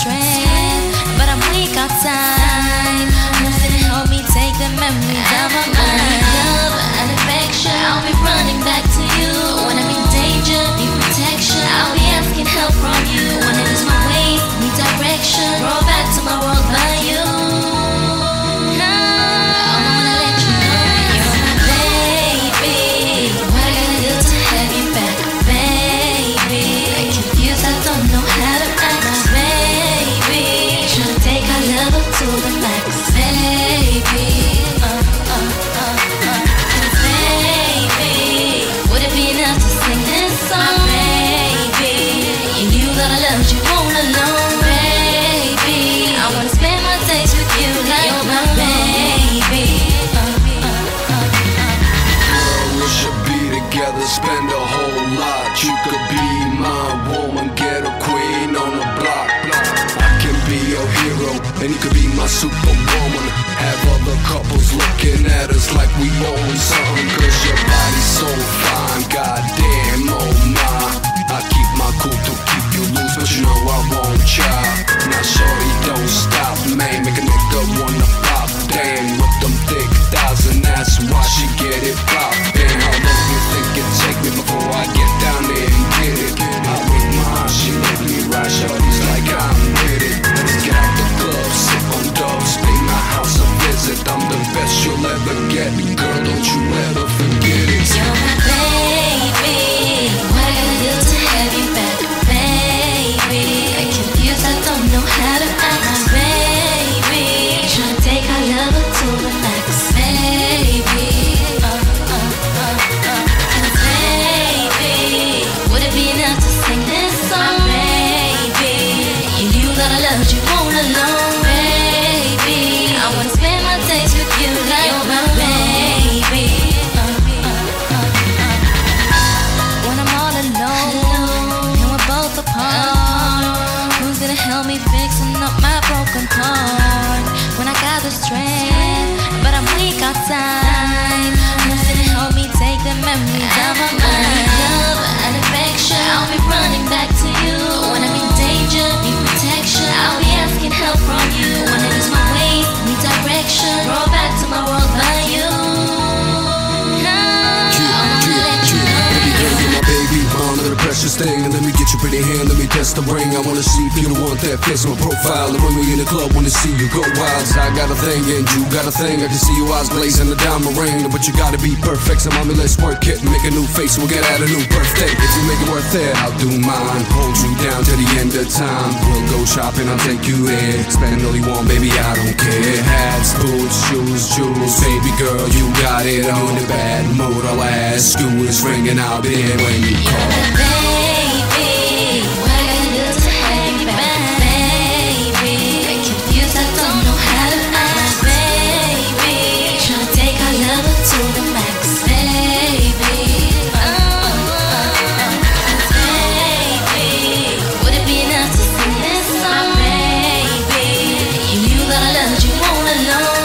strength, love up superwoman. Have other couples looking at us like we own something. Cause your body's so fine, goddamn, oh my. I keep my cool to keep you loose, but you know I won't try. Now, shorty, don't stop, man. Me fixing up my broken heart when I got the strength, but I'm weak outside? Who's gonna help me take the memories precious thing. And let me get your pretty hand, let me test the ring. I wanna see if you the one that fits my profile. And when we in the club, wanna see you go wild. 'Cause I got a thing and you got a thing. I can see your eyes blazing the diamond ring. But you gotta be perfect, so mommy, let's work it. Make a new face, we'll get out a new birthday. If you make it worth it, I'll do mine. Hold you down till the end of time. We'll go shopping, I'll take you in. Spend all you want, baby, I don't care. Hats, boots, shoes, jewels. Baby girl, you got it on the bad mood. I'll ask you is ringing out there when you call. you all alone